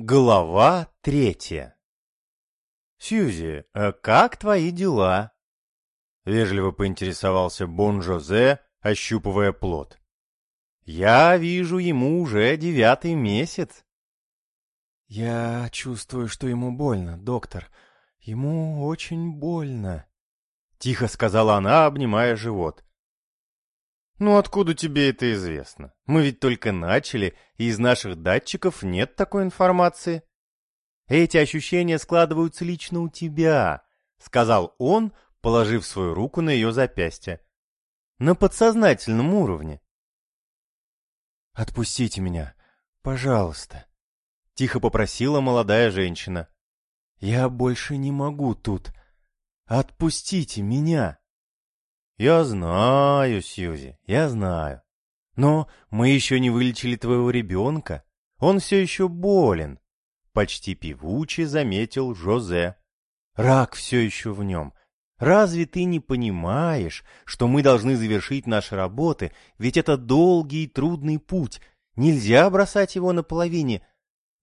Глава третья «Сьюзи, а как твои дела?» Вежливо поинтересовался Бон-Жозе, ощупывая плод. «Я вижу ему уже девятый месяц». «Я чувствую, что ему больно, доктор. Ему очень больно», — тихо сказала она, обнимая живот. «Ну откуда тебе это известно? Мы ведь только начали, и из наших датчиков нет такой информации». «Эти ощущения складываются лично у тебя», — сказал он, положив свою руку на ее запястье. «На подсознательном уровне». «Отпустите меня, пожалуйста», — тихо попросила молодая женщина. «Я больше не могу тут. Отпустите меня». «Я знаю, Сьюзи, я знаю. Но мы еще не вылечили твоего ребенка. Он все еще болен», — почти певуче заметил Жозе. «Рак все еще в нем. Разве ты не понимаешь, что мы должны завершить наши работы, ведь это долгий и трудный путь. Нельзя бросать его на половине».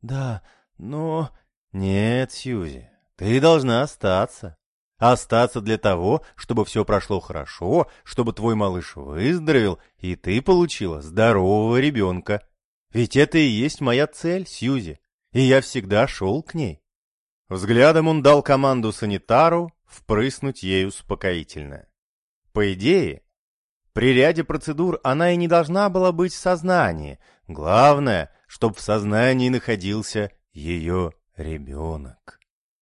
«Да, но...» «Нет, Сьюзи, ты должна остаться остаться для того, чтобы все прошло хорошо, чтобы твой малыш выздоровел, и ты получила здорового ребенка. Ведь это и есть моя цель, Сьюзи, и я всегда шел к ней. Взглядом он дал команду санитару впрыснуть ей успокоительное. По идее, при ряде процедур она и не должна была быть в сознании. Главное, чтобы в сознании находился ее ребенок.